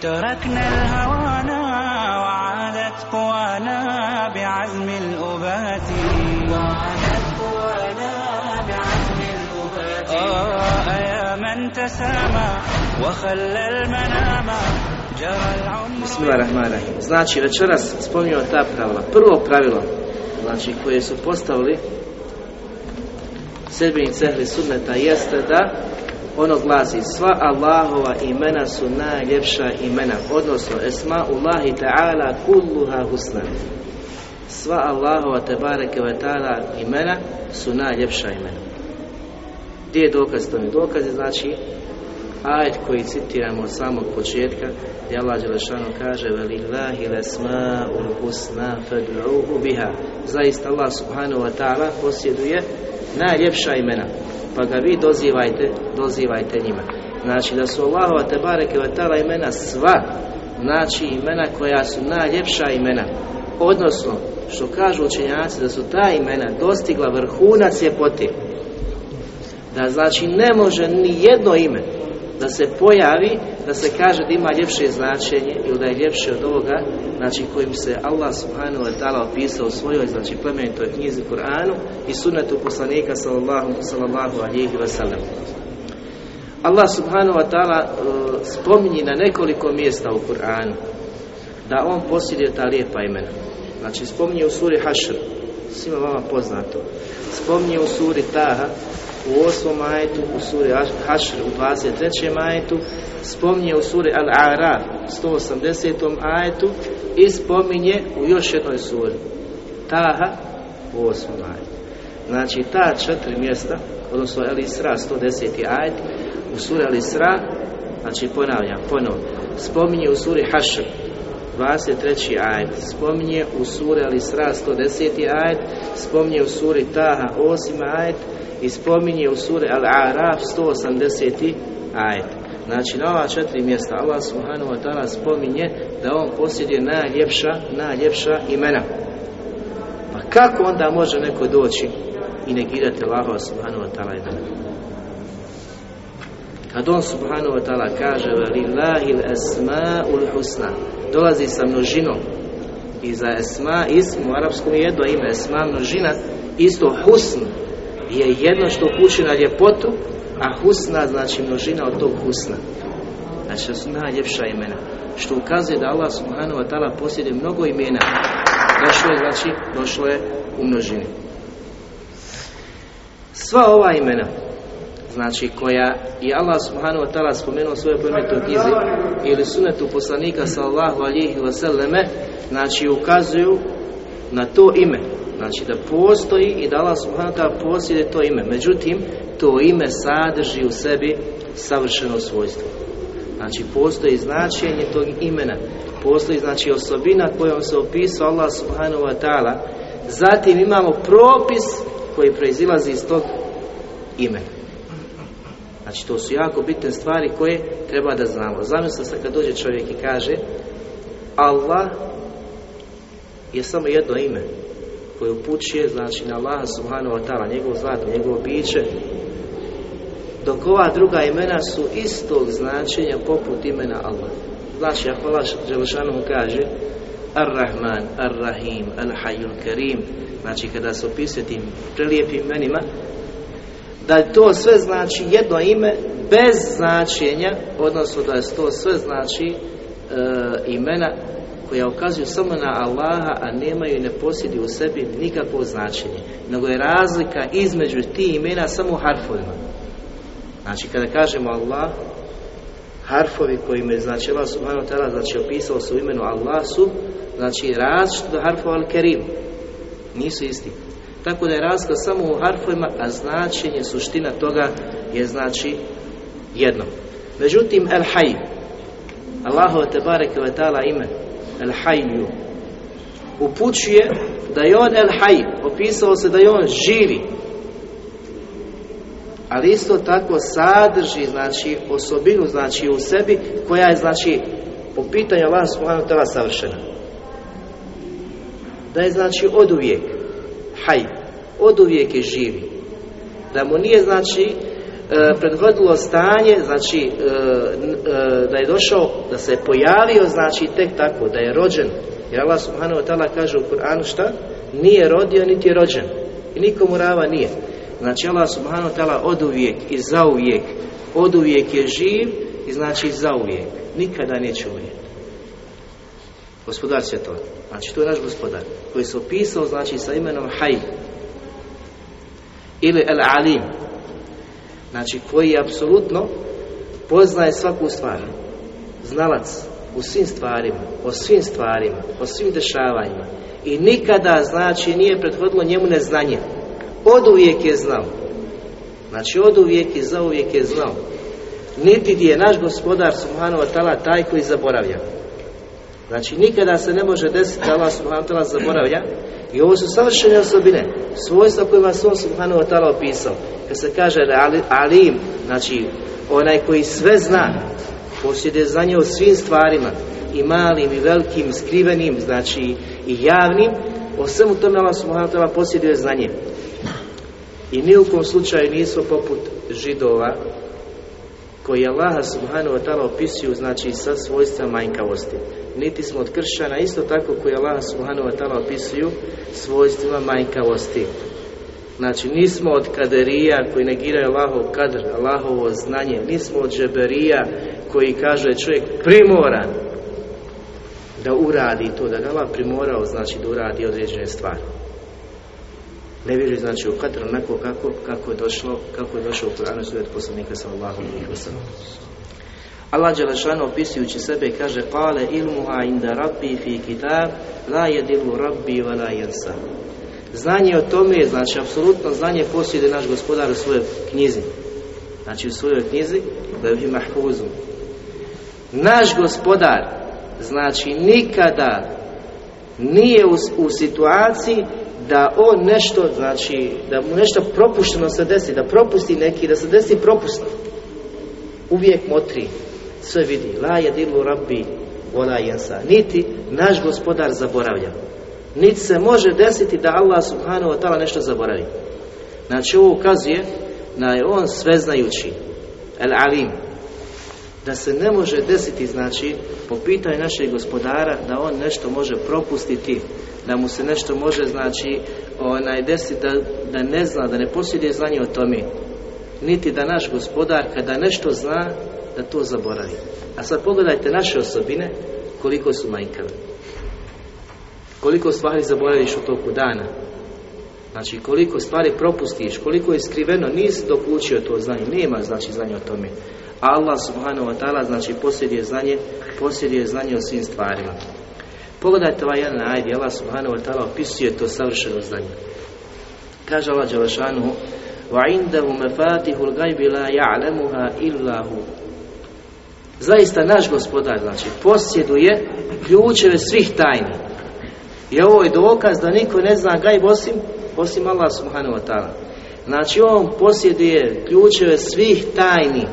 تركنا الهوانا وعادت قوانا بعزم الأبات وعادت قوانا بعزم الأبات آه يا من تسامى وخلى المنام جرى العمر Bismillahirrahmanirrahim. Znači, večeras spominjamo ta pravila. Prvo pravilo, znači, koje su postavili sedbenici ehli sunneta jeste da ono glasi sva Allahova imena su najljepša imena, odnosno esma Allahi ta'ala kulluha husna. Sva Allahova te bareke ve ta'ala imena su najljepša imena. Gdje je dokaz to mi? Dokaz je znači ajet koji citiramo od samog početka gdje Allah Đelešanu kaže velillahi lesma'ul husna fad'uhu biha zaista Allah subhanahu wa ta'ala posjeduje najljepša imena pa ga vi dozivajte dozivajte njima. Znači da su Allahova te bareke wa ta'ala imena sva znači imena koja su najljepša imena. Odnosno što kažu učenjaci da su ta imena dostigla vrhunac ljepote. Da znači ne može ni jedno ime da se pojavi, da se kaže da ima ljepše značenje ili da je ljepše od ovoga, znači kojim se Allah subhanahu wa ta'ala opisao svojoj, znači plemenitoj knjizi Kur'anu i sunnetu poslanika sallallahu, sallallahu alihi wa sallam. Allah subhanahu wa ta'ala uh, spominji na nekoliko mjesta u Kur'anu da on posjeduje ta lijepa imena. Znači spominje u suri Hašr, svima vama poznato. Spominje u suri Taha, u osmom ajetu, u suri Hašr u 23. ajetu, spominje u suri Al-A'raf 180. ajetu i spominje u još jednoj suri Taha u osmom ajetu. Znači ta četiri mjesta, odnosno El Isra 110. ajet, u suri Al Isra, znači ponavljam, ponovno, spominje u suri Hašr 23. ajet, spominje u suri Al Isra 110. ajet, spominje u suri Taha 8. ajet, i spominje u suri Al-A'raf 180. ajet. Znači na ova četiri mjesta Allah subhanahu wa ta'ala spominje da on posjeduje najljepša, najljepša imena. Pa kako onda može neko doći i negirati Allah subhanahu wa ta'ala imena? Kad on subhanahu wa ta'ala kaže Lillahi l-asma'ul husna dolazi sa množinom i za esma ism u arapskom je jedno ime esma množina isto husn je jedno što upući na ljepotu, a husna znači množina od tog husna. Znači, su najljepša imena. Što ukazuje da Allah subhanahu wa ta'ala posjeduje mnogo imena. Došlo je, znači, došlo je u množini. Sva ova imena, znači koja je Allah subhanahu wa ta'ala spomenuo svoje plemenitoj knjizi ili sunetu poslanika sallahu alihi wasallame, znači ukazuju na to ime, Znači da postoji i da Allah subhanahu wa ta'ala posjeduje to ime. Međutim, to ime sadrži u sebi savršeno svojstvo. Znači postoji značenje tog imena. Postoji znači osobina kojom se opisao Allah subhanahu wa ta'ala. Zatim imamo propis koji proizilazi iz tog imena. Znači to su jako bitne stvari koje treba da znamo. Zamislite se kad dođe čovjek i kaže Allah je samo jedno ime koje upućuje znači na Allaha subhanahu wa ta'ala, njegovo zlato, njegovo biće, dok ova druga imena su istog značenja poput imena Allah. Znači, ako Allah Đelešanu kaže Ar-Rahman, Ar-Rahim, Al-Hayyul Karim, znači kada se opisuje tim prelijepim imenima, da to sve znači jedno ime bez značenja, odnosno da je to sve znači e, imena koja ukazuju samo na Allaha, a nemaju i ne posjedi u sebi nikakvo značenje. Nego je razlika između tih imena samo u harfovima. Znači, kada kažemo Allah, harfovi kojima je znači Allah subhanahu ta'ala znači opisao su imenu Allah su znači različito harfova al-Kerim nisu isti tako da je razlika samo u harfovima a značenje suština toga je znači jedno međutim el-Hay Allahova te bareke ve ta'ala ime El Hayyu. Upućuje da je on El Hayy, opisao se da je on živi. Ali isto tako sadrži, znači, osobinu, znači, u sebi, koja je, znači, po pitanju Allah subhanahu savršena. Da je, znači, od uvijek haj, od uvijek je živi. Da mu nije, znači, e, prethodilo stanje, znači, e, e, da je došao, da se je pojavio, znači, tek tako, da je rođen. Jer Allah subhanahu wa ta'ala kaže u Kur'anu šta? Nije rodio, niti je rođen. I nikomu rava nije. Znači Allah subhanahu wa ta'ala od uvijek i zauvijek, od uvijek je živ i znači zauvijek. Nikada neće umrijeti. Gospodar svjetova. Znači to je naš gospodar koji se opisao znači sa imenom Haj ili El Alim. Znači koji apsolutno poznaje svaku stvar. Znalac u svim stvarima, o svim stvarima, o svim dešavanjima. I nikada znači nije prethodilo njemu neznanje. Od uvijek je znao. Znači od uvijek i za uvijek je znao. Niti je naš gospodar ta'ala taj koji zaboravlja. Znači nikada se ne može desiti da Allah Subhanahu wa zaboravlja. I ovo su savršene osobine, svojstva kojima se on Subhanahu wa ta'ala opisao. Kad se kaže alim, znači onaj koji sve zna, posjeduje znanje o svim stvarima, i malim i velikim, skrivenim, znači i javnim, o svemu tome Allah Subhanahu wa ta'ala posjeduje znanje. I ni u kom slučaju nismo poput židova koji Allaha subhanahu wa ta'ala opisuju znači sa svojstva manjkavosti. Niti smo od kršćana isto tako koji Allaha subhanahu wa ta'ala opisuju svojstvima manjkavosti. Znači nismo od kaderija koji negiraju Allahov kadr, Allahovo znanje, nismo od džeberija koji kaže čovjek primoran da uradi to, da ga Allah primorao znači da uradi određene stvari ne vjeruje znači u kadr onako kako, kako je došlo kako je došlo u Kur'anu sujet poslanika alejhi ve sellem. Allah dželle opisujući sebe kaže qale ilmuha inda rabbi fi kitab la yadillu rabbi wa la yansa. Znanje o tome je znači apsolutno znanje posjeduje naš gospodar u svojoj knjizi. Znači u svojoj knjizi da je mahfuzu. Naš gospodar znači nikada nije u, u situaciji da on nešto, znači, da mu nešto propušteno se desi, da propusti neki, da se desi propust. Uvijek motri, sve vidi. La je dilu rabbi, vola jensa. Niti naš gospodar zaboravlja. Niti se može desiti da Allah subhanahu wa ta'ala nešto zaboravi. Znači ovo ukazuje da je on sveznajući. El alim. Da se ne može desiti, znači, po pitanju našeg gospodara, da on nešto može propustiti da mu se nešto može znači onaj desiti da, da ne zna, da ne posjeduje znanje o tome niti da naš gospodar kada nešto zna da to zaboravi a sad pogledajte naše osobine koliko su manjkave koliko stvari zaboraviš u toku dana znači koliko stvari propustiš koliko je skriveno nisi dok učio to znanje nema znači znanje o tome Allah subhanahu wa ta'ala znači posjeduje znanje posjeduje znanje o svim stvarima Pogledajte ovaj jedan ajde, Allah subhanahu wa ta'ala opisuje to savršeno znanje. Kaže Allah Đelešanuhu وَعِنْدَهُ مَفَاتِهُ الْغَيْبِ لَا يَعْلَمُهَا إِلَّا هُ Zaista naš gospodar, znači, posjeduje ključeve svih tajni. I ovo je dokaz da niko ne zna gajb osim, osim Allah subhanahu wa ta'ala. Znači, on posjeduje ključeve svih tajni.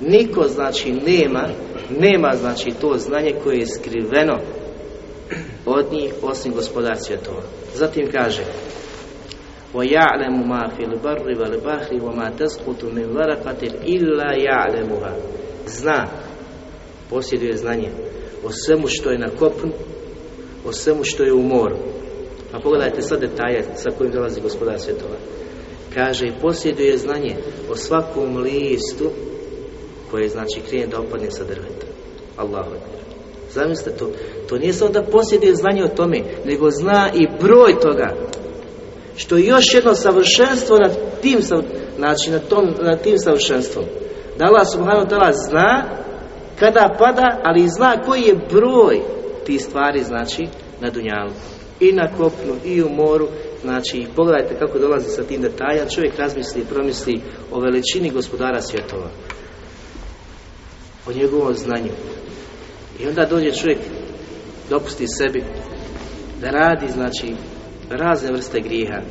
Niko, znači, nema, nema, znači, to znanje koje je skriveno od njih osim gospodar svjetova. Zatim kaže وَيَعْلَمُ مَا فِي الْبَرِّ وَالْبَحْرِ وَمَا تَسْقُطُ مِنْ وَرَقَةٍ إِلَّا يَعْلَمُهَا Zna, posjeduje znanje o svemu što je na kopnu, o svemu što je u moru. A pogledajte sad detalje sa kojim dolazi gospodar svjetova. Kaže i posjeduje znanje o svakom listu koje znači krije da opadne sa drveta. Allahu. Zamislite to. To nije samo da posjeduje znanje o tome, nego zna i broj toga. Što je još jedno savršenstvo nad tim, znači nad, tom, nad tim savršenstvom. Da Allah subhanahu ta'ala zna kada pada, ali zna koji je broj tih stvari, znači, na dunjalu. I na kopnu, i u moru, znači, pogledajte kako dolazi sa tim detaljem, čovjek razmisli i promisli o veličini gospodara svjetova. O njegovom znanju. I onda dođe čovjek dopusti sebi da radi, znači, razne vrste grijeha,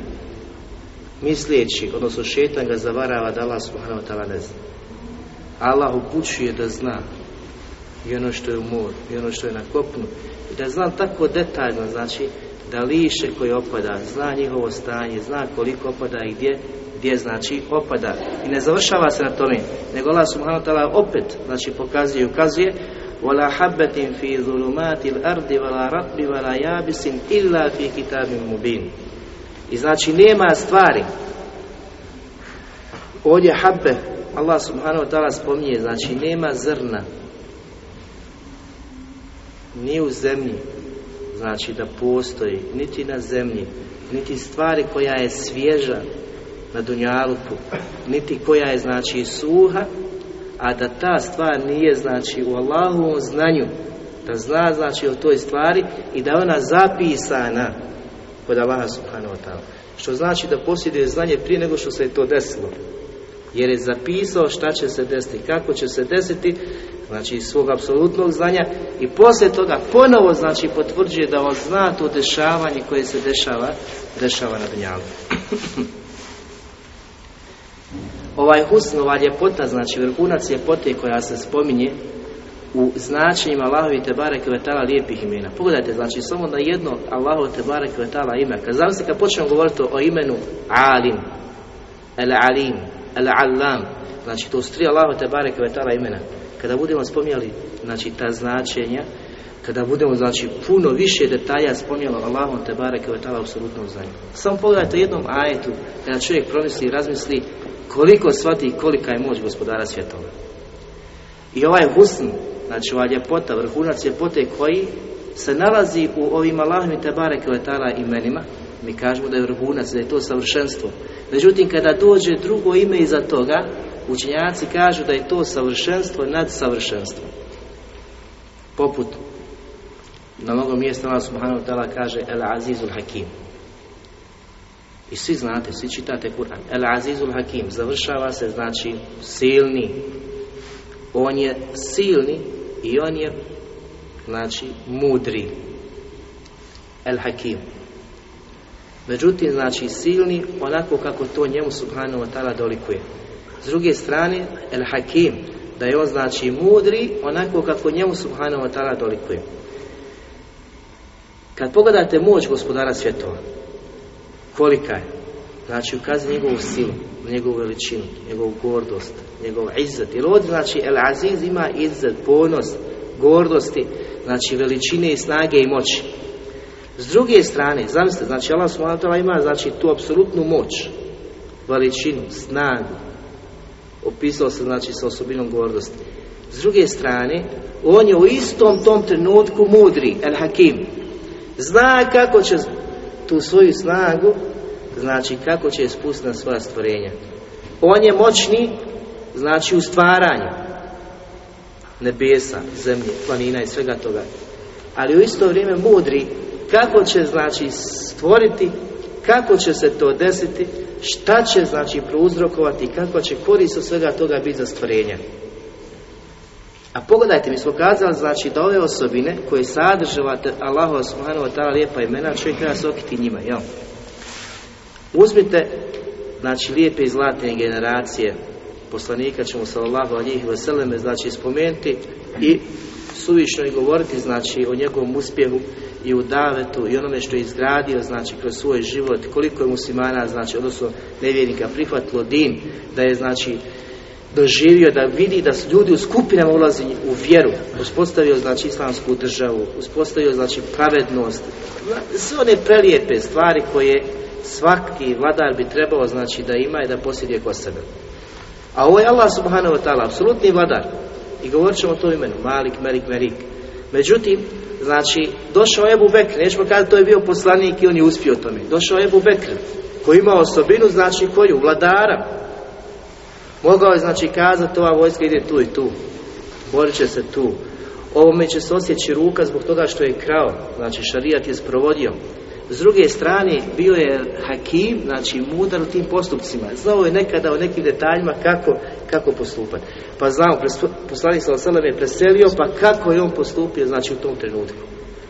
misleći, odnosno šetan ga zavarava da Allah subhanahu wa ta'ala ne zna. Allah upućuje da zna i ono što je u moru, i ono što je na kopnu, i da zna tako detaljno, znači, da liše koji opada, zna njihovo stanje, zna koliko opada i gdje, gdje znači opada. I ne završava se na tome, nego Allah subhanahu wa ta'ala opet, znači, pokazuje i ukazuje ولا حبة في ظلمات الأرض ولا رطب ولا يابس إلا في كتاب مبين I znači nema stvari Ovdje habbe Allah subhanahu wa ta'ala spominje Znači nema zrna ni u zemlji Znači da postoji Niti na zemlji Niti stvari koja je svježa Na dunjaluku Niti koja je znači suha a da ta stvar nije znači u Allahovom znanju da zna znači o toj stvari i da je ona zapisana kod Allaha subhanahu wa ta'ala. Što znači da posjeduje znanje prije nego što se je to desilo. Jer je zapisao šta će se desiti kako će se desiti znači iz svog apsolutnog znanja i poslije toga ponovo znači potvrđuje da on zna to dešavanje koje se dešava dešava na dunjalu ovaj husn, ova ljepota, znači vrhunac ljepote koja se spominje u značenjima Allahovi Tebare Kvetala lijepih imena. Pogledajte, znači samo na jedno Allahovi Tebare Kvetala ime. Kad znam se kad počnemo govoriti o imenu Alim, El Alim, El Allam, znači to su tri Allahovi Tebare Kvetala imena. Kada budemo spominjali znači ta značenja, kada budemo znači puno više detalja spominjalo Allahom te bareke ve taala apsolutno znanju. Samo pogledajte jednom ajetu kada čovjek promisli i razmisli koliko shvati kolika je moć gospodara svjetova. I ovaj husn, znači ova ljepota, vrhunac ljepote koji se nalazi u ovim Allahom te bareke ve imenima, mi kažemo da je vrhunac, da je to savršenstvo. Međutim, kada dođe drugo ime iza toga, učenjaci kažu da je to savršenstvo nad savršenstvom. Poput na mnogo mjesta Allah subhanahu ta'ala kaže El Azizul Hakim. I svi znate, svi čitate Kur'an. El Azizul Hakim završava se znači silni. On je silni i on je znači mudri. El Hakim. Međutim, znači silni onako kako to njemu subhanahu wa ta'ala dolikuje. S druge strane, El Hakim, da je on znači mudri onako kako njemu subhanahu wa ta'ala dolikuje. Kad pogledate moć gospodara svjetova, kolika je, znači ukazuje njegovu silu, njegovu veličinu, njegovu gordost, njegov izzet. Jer ovdje znači El Aziz ima izzet, ponos, gordosti, znači veličine i snage i moći. S druge strane, zamislite, znači Allah subhanahu ima znači tu apsolutnu moć, veličinu, snagu. Opisao se znači sa osobinom gordosti. S druge strane, on je u istom tom trenutku mudri, El Hakim, Zna kako će tu svoju snagu, znači kako će spustiti na svoja stvorenja. On je moćni, znači u stvaranju nebesa, zemlje, planina i svega toga. Ali u isto vrijeme mudri kako će znači stvoriti, kako će se to desiti, šta će znači prouzrokovati, kako će korist od svega toga biti za stvorenja. A pogledajte, mi smo kazali znači da ove osobine koje sadrže Allahu subhanahu wa lijepa imena, čovjek treba se okiti njima, jel? Uzmite, znači, lijepe i zlatne generacije poslanika ćemo sallallahu alihi vseleme, znači, spomenuti i suvišno i govoriti, znači, o njegovom uspjehu i u davetu i onome što je izgradio, znači, kroz svoj život, koliko je muslimana, znači, odnosno nevjernika prihvatilo din, da je, znači, doživio da vidi da su ljudi u skupinama ulazi u vjeru, uspostavio znači islamsku državu, uspostavio znači pravednost, sve one prelijepe stvari koje svaki vladar bi trebao znači da ima i da posjeduje kod sebe. A ovo je Allah subhanahu wa ta'ala, apsolutni vladar. I govorit ćemo o to imenu, Malik, Melik, Merik. Međutim, znači, došao je Ebu Bekr, nećemo kada to je bio poslanik i on je uspio tome. Došao je Ebu Bekr, koji ima osobinu, znači koju? Vladara, Mogao je znači kazati ova vojska ide tu i tu, borit će se tu. Ovome će se osjeći ruka zbog toga što je krao, znači šarijat je sprovodio. S druge strane, bio je hakim, znači mudar u tim postupcima. Znao je nekada o nekim detaljima kako, kako postupati. Pa znamo, poslanik sa je preselio, pa kako je on postupio, znači u tom trenutku.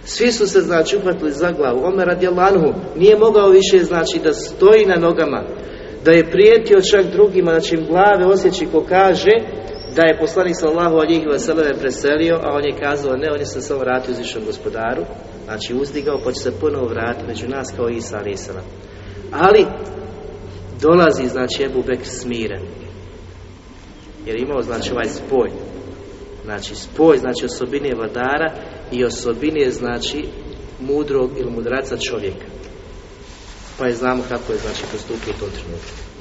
Svi su se znači uhvatili za glavu. Omer radi Anhu nije mogao više znači da stoji na nogama, da je prijetio čak drugima, znači glave osjeći ko kaže da je poslanik sallahu alijih vasalame preselio, a on je kazao ne, on je se samo vratio uzvišom gospodaru, znači uzdigao pa će se ponovo vratiti među nas kao Isa alaih Ali dolazi znači Ebu Bek smiren, jer imao znači ovaj spoj, znači spoj znači osobine vladara i osobine znači mudrog ili mudraca čovjeka. Pa je znamo kako je znači postupio u tom trenutku.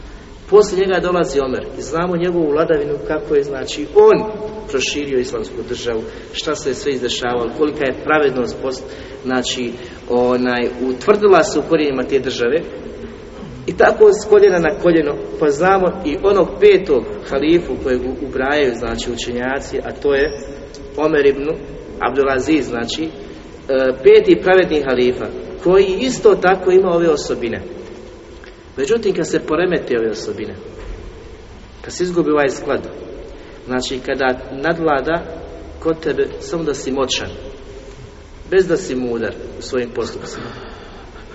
Poslije njega dolazi Omer i znamo njegovu vladavinu kako je znači on proširio islamsku državu, šta se sve izdešavalo, kolika je pravednost post, znači onaj, utvrdila se u korijenima te države i tako s koljena na koljeno, pa znamo i onog petog halifu kojeg ubrajaju znači učenjaci, a to je Omer ibn Abdulaziz, znači e, peti pravedni halifa, koji isto tako ima ove osobine. Međutim, kad se poremeti ove osobine, kad se izgubi ovaj sklad, znači kada nadvlada kod tebe samo da si moćan, bez da si mudar u svojim postupcima,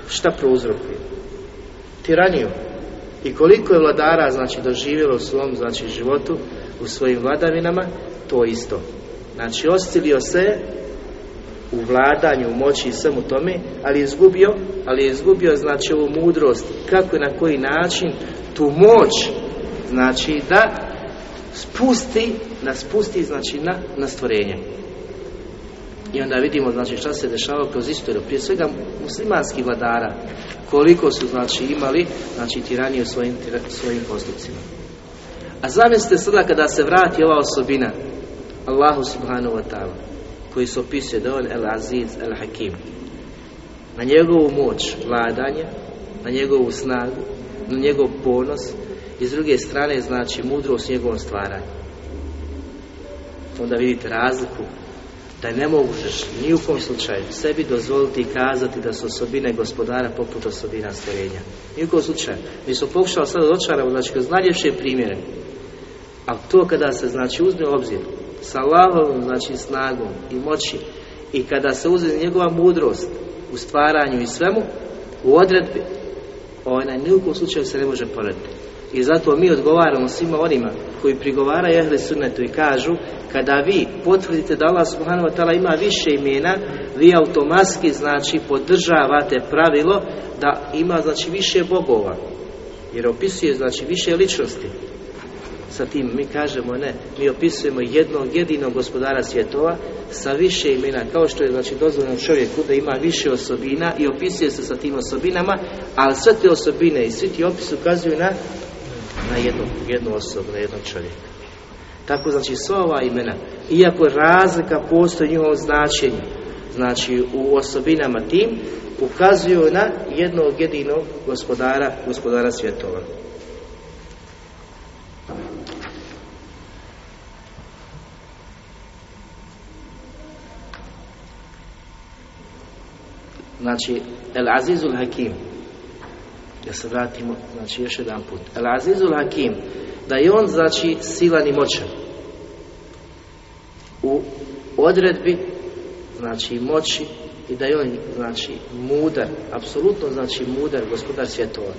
šta prouzrokuje? Tiraniju. I koliko je vladara, znači, doživjelo u svom, znači, životu, u svojim vladavinama, to isto. Znači, ostilio se u vladanju, u moći i svemu tome, ali je izgubio, ali je izgubio znači ovu mudrost, kako i na koji način tu moć, znači da spusti, da spusti znači na, na stvorenje. I onda vidimo znači šta se dešava kroz istoriju, prije svega muslimanskih vladara, koliko su znači imali znači tiranije u svojim, svojim postupcima. A zamislite sada kada se vrati ova osobina Allahu subhanahu wa ta'ala koji se opisuje da on El Aziz El Hakim na njegovu moć vladanja na njegovu snagu na njegov ponos i s druge strane znači mudrost njegovom stvaranju onda vidite razliku da ne možeš ni u kom slučaju sebi dozvoliti i kazati da su osobine gospodara poput osobina stvorenja. Ni u kom slučaju. Mi smo pokušali sada dočaramo, znači kroz najljepše primjere. A to kada se znači uzme u obzir sa Allahovom znači snagom i moći. I kada se uzme njegova mudrost u stvaranju i svemu u odredbi ona ni u kom slučaju se ne može porediti. I zato mi odgovaramo svima onima koji prigovaraju ehli sunnetu i kažu kada vi potvrdite da Allah subhanahu wa ta'ala ima više imena vi automatski znači podržavate pravilo da ima znači više bogova. Jer opisuje znači više ličnosti sa tim mi kažemo ne, mi opisujemo jednog jedinog gospodara svjetova sa više imena, kao što je znači dozvoljeno čovjeku da ima više osobina i opisuje se sa tim osobinama, ali sve te osobine i svi ti opis ukazuju na na jednu, jednu osobu, na jednog čovjeka. Tako znači sva ova imena, iako razlika postoji u njihovom značenju, znači u osobinama tim, ukazuju na jednog jedinog gospodara, gospodara svjetova. Znači, El Azizul Hakim, da se vratimo, znači još jedan put. El Azizul Hakim, da je on, znači, silan i moćan. U odredbi, znači, moći i da je on, znači, mudar, apsolutno, znači, mudar gospodar svjetova.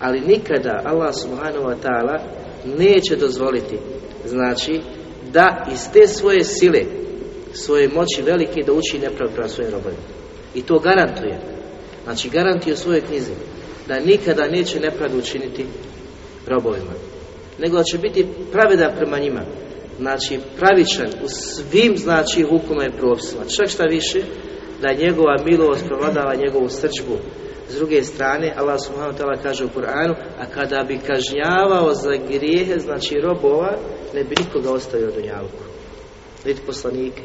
Ali nikada Allah subhanahu wa ta'ala neće dozvoliti, znači, da iz te svoje sile, svoje moći velike da uči nepravdu svojim robovima. I to garantuje. Znači garantuje u svojoj knjizi da nikada neće nepravdu učiniti robovima. Nego da će biti pravedan prema njima. Znači pravičan u svim znači hukuma i propisima. Čak šta više da njegova milost provladava njegovu srđbu. S druge strane, Allah subhanahu ta'ala kaže u Kur'anu, a kada bi kažnjavao za grijehe, znači robova, ne bi nikoga ostavio do njalku. Vidite poslanike,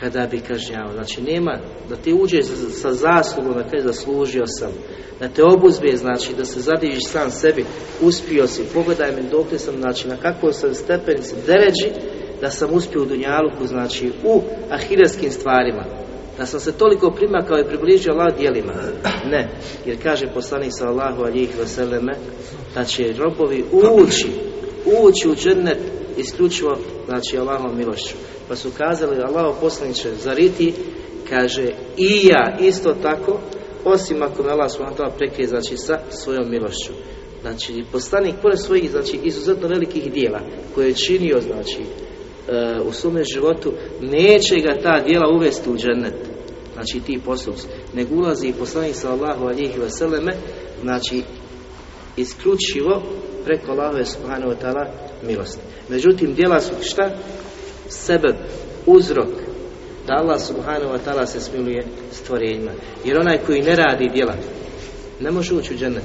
kada bi kažnjavao. Znači nema da ti uđeš sa zaslugom da te zaslužio sam, da te obuzbe, znači da se zadiviš sam sebi, uspio si, pogledaj me dok sam, znači na kakvom sam stepenici deređi, da sam uspio u Dunjaluku, znači u ahireskim stvarima, da sam se toliko primakao i približio Allah dijelima. Ne, jer kaže poslanik sallahu alijih veseleme, da će robovi ući, ući u džennet isključivo, znači Allahom milošću. Pa su kazali, Allah poslaniče, zariti, kaže, i ja isto tako, osim ako me Allah subhanahu prekrije, znači, sa svojom milošću. Znači, poslanik, pored svojih, znači, izuzetno velikih dijela, koje je činio, znači, e, u svome životu, neće ga ta dijela uvesti u džennet. Znači, ti postupci. Nego ulazi i poslanik sallallahu alihi vseleme, znači, isključivo preko Allahove subhanahu wa ta'ala milosti. Međutim, djela su šta? Sebe, uzrok da Allah subhanahu wa ta'ala se smiluje stvorenjima. Jer onaj koji ne radi djela, ne može ući u džennet.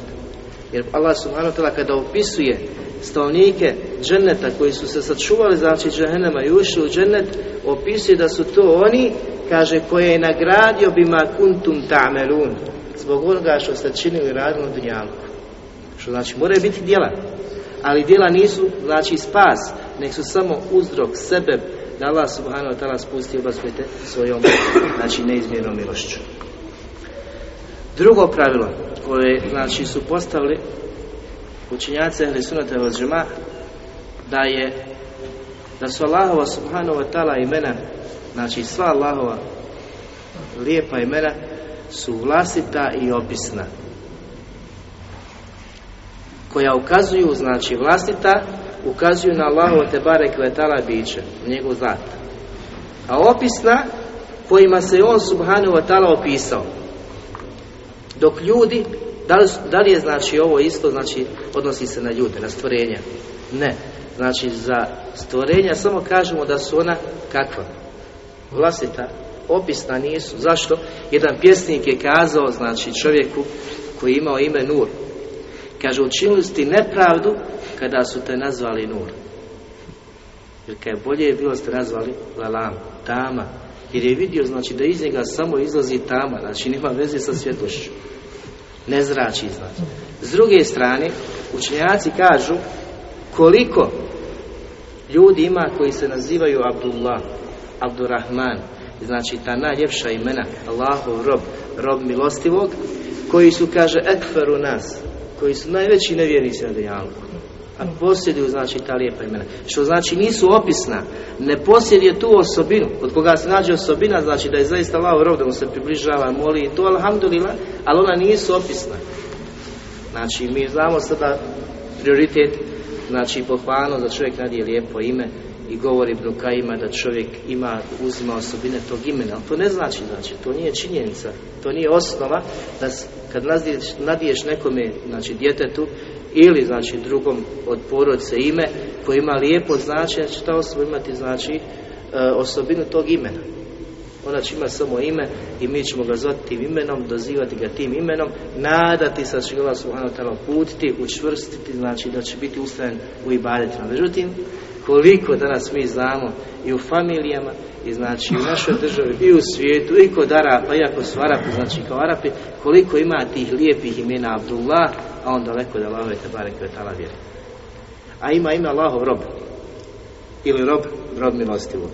Jer Allah subhanahu wa ta'ala kada opisuje stanovnike dženneta koji su se sačuvali znači džehennema i ušli u džennet, opisuje da su to oni, kaže, koje je nagradio bima kuntum ta'melun. Zbog onoga što ste činili radili na dunjalku. Što znači moraju biti djela. Ali djela nisu znači spas, nek su samo uzrok, sebe da Allah subhanahu wa ta'ala spusti obazujete svojom znači neizmjernom milošću. Drugo pravilo koje znači su postavili učinjaci ehli sunata od da je da su Allahova subhanahu wa ta'ala imena znači sva Allahova lijepa imena su vlastita i opisna koja ukazuju, znači vlastita, ukazuju na Allahovo te bare kvetala biće, njegov zat. A opisna, kojima se on subhanahu wa ta'ala opisao. Dok ljudi, da li, da li je znači ovo isto, znači odnosi se na ljude, na stvorenja? Ne. Znači za stvorenja samo kažemo da su ona kakva? Vlastita, opisna nisu. Zašto? Jedan pjesnik je kazao, znači čovjeku koji je imao ime Nur, Kaže, učinili ste nepravdu kada su te nazvali nur. Jer kaj bolje je bilo ste nazvali lalam, tama. Jer je vidio, znači, da iz njega samo izlazi tama, znači nema veze sa svjetlošću. Ne zrači, znači. S druge strane, učenjaci kažu koliko ljudi ima koji se nazivaju Abdullah, Abdurrahman, znači ta najljepša imena, Allahov rob, rob milostivog, koji su, kaže, ekferu nas, koji su najveći nevjernici na Dunjalku. A posjeduju znači ta lijepa imena. Što znači nisu opisna, ne posjeduje tu osobinu. Od koga se nađe osobina, znači da je zaista Allah rov, da mu se približava, moli i to, alhamdulillah, ali ona nisu opisna. Znači mi znamo sada prioritet, znači pohvalno da čovjek nadije lijepo ime, i govori Brukajima da čovjek ima, uzima osobine tog imena, ali to ne znači, znači, to nije činjenica, to nije osnova da kad nadiješ, nadiješ nekome, znači djetetu ili znači drugom od porodice ime koji ima lijepo značenje, će ta osoba imati znači e, osobinu tog imena. Ona će imati samo ime i mi ćemo ga zvati tim imenom, dozivati ga tim imenom, nadati se da će ga subhanahu putiti, učvrstiti, znači da će biti ustrajen u ibadetima. Međutim, koliko danas mi znamo i u familijama i znači u našoj državi i u svijetu i kod Arapa, iako su Arapi, znači kao Arapi, koliko ima tih lijepih imena Abdullah, a on daleko da Allahove te barek tala vjeri. A ima ime Allahov rob. Ili rob, rob milostivog.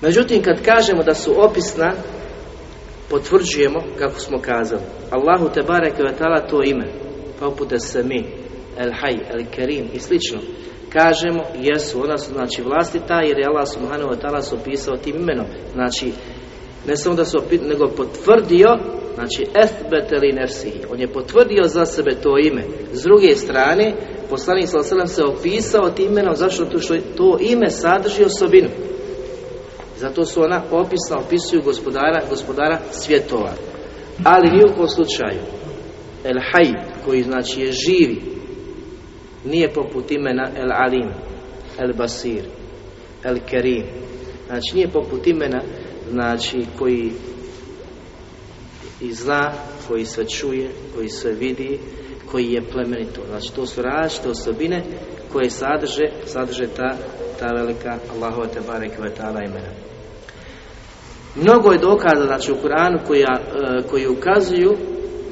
Međutim, kad kažemo da su opisna, potvrđujemo, kako smo kazali, Allahu te barek to ime, poput se mi, El Hay, El Kerim i slično, kažemo jesu, ona su znači vlastita jer je Allah subhanahu wa ta'ala opisao tim imenom. Znači, ne samo da su nego potvrdio, znači ethbeteli nefsi. On je potvrdio za sebe to ime. S druge strane, poslanik sallallahu se opisao tim imenom zašto to što to ime sadrži osobinu. Zato su ona opisna, opisuju gospodara, gospodara svjetova. Ali ni u slučaju El Hay, koji znači je živi, nije poput imena El Alim, El Basir, El Kerim. Znači nije poput imena znači koji i zna, koji sve čuje, koji sve vidi, koji je plemenito. Znači to su različite osobine koje sadrže, sadrže ta, ta velika Allahova te barek imena. Mnogo je dokaza znači u Kuranu koja, e, koji ukazuju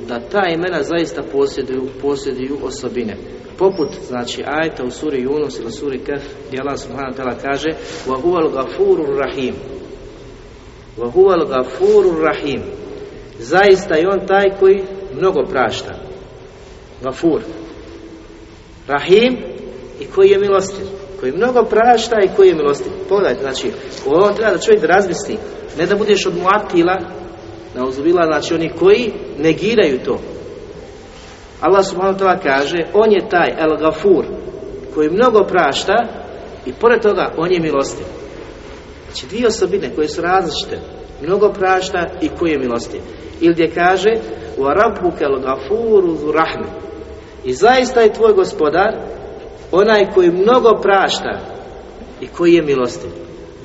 da ta imena zaista posjeduju, posjeduju osobine poput znači ajta u suri Yunus ili suri Kef gdje Allah subhanahu wa ta'ala kaže wa huwal gafurur rahim. Wa huwal gafurur rahim. Zaista je on taj koji mnogo prašta. Gafur rahim i koji je milostiv. Koji mnogo prašta i koji je milosti. Pogledajte, znači, u ovom treba da čovjek razmisli, ne da budeš od muatila, na uzubila, znači oni koji negiraju to. Allah subhanahu wa kaže, on je taj El Gafur, koji mnogo prašta i pored toga on je milosti. Znači dvije osobine koje su različite, mnogo prašta i koji je milosti. Ili gdje kaže, gafuru zu rahme. I zaista je tvoj gospodar onaj koji mnogo prašta i koji je milostiv.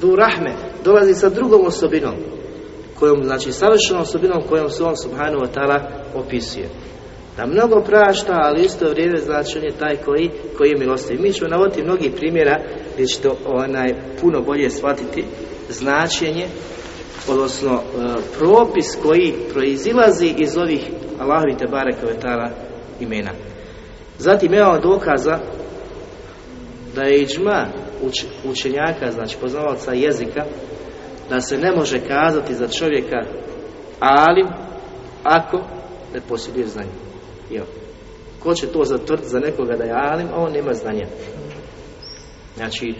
Du rahme dolazi sa drugom osobinom, kojom, znači savršenom osobinom kojom se on subhanahu wa ta'ala opisuje. Da mnogo prašta, ali isto vrijeme znači on je taj koji, koji je milostiv. Mi ćemo navoditi mnogi primjera gdje ćete onaj puno bolje shvatiti značenje odnosno e, propis koji proizilazi iz ovih Allahovi te bareke imena. Zatim imamo dokaza da je iđma uč, učenjaka, znači poznavaca jezika, da se ne može kazati za čovjeka alim ako ne posjeduje znanje. Jo. Ko će to zatvrditi za nekoga da je alim, a on nema znanja. Znači,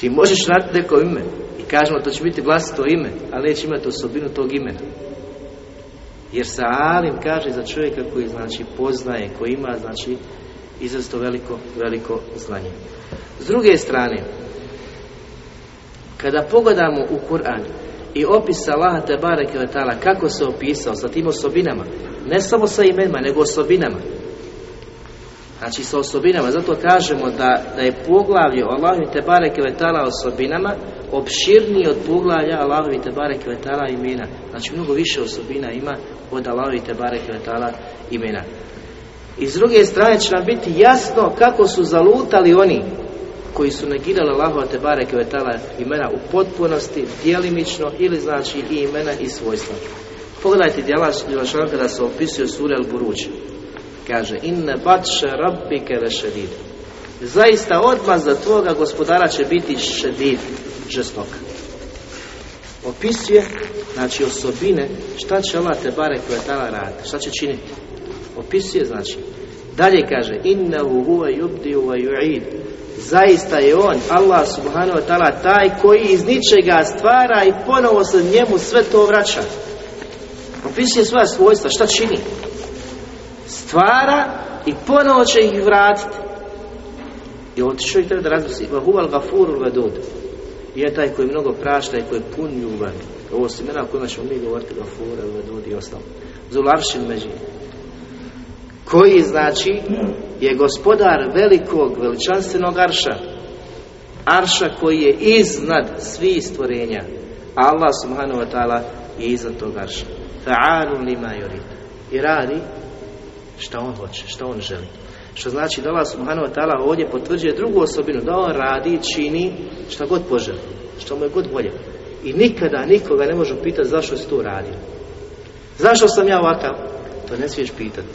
ti možeš raditi neko ime i kažemo to će biti vlastito ime, ali neće imati osobinu tog imena. Jer sa alim kaže za čovjeka koji znači poznaje, koji ima znači izrazito veliko, veliko znanje. S druge strane, kada pogledamo u Kur'an i opis Allaha te bareke kako se opisao sa tim osobinama, ne samo sa imenima, nego osobinama. Znači sa osobinama, zato kažemo da, da je poglavlje Allahu te bareke osobinama opširniji od poglavlja Allahu te bareke imena. Znači mnogo više osobina ima od Allahu te bareke imena. I s druge strane će nam biti jasno kako su zalutali oni koji su negirali Allahova te bareke imena u potpunosti, djelimično ili znači i imena i svojstva. Pogledajte djela kada se opisuje sura al-Buruđ. Kaže, inne batše rabbike šedid. Zaista za tvoga gospodara će biti šedid, žestok. Opisuje, znači osobine, šta će Allah te bare tala raditi, šta će činiti. Opisuje, znači, dalje kaže, innehu huve yubdi wa yu'id. Zaista je on, Allah subhanahu wa ta'ala, taj koji iz ničega stvara i ponovo se njemu sve to vraća. Opisuje svoja svojstva, šta čini? Stvara i ponovo će ih vratiti. I ovdje čovjek treba da razmisli, vahuval gafuru vedud. Je taj koji mnogo prašta i koji je pun ljubavi. Ovo su imena kojima ćemo mi govoriti, gafura, vedud i ostalo. Zularšin međi. Koji znači je gospodar velikog, veličanstvenog arša. Arša koji je iznad svih stvorenja. Allah subhanahu wa ta'ala je iznad tog arša. Fa'alu lima I radi šta on hoće, šta on želi. Što znači da Allah subhanahu wa ta'ala ovdje potvrđuje drugu osobinu, da on radi, čini šta god poželi, što mu je god volje. I nikada nikoga ne može pitati zašto si to radio. Zašto sam ja ovakav? To ne smiješ pitati.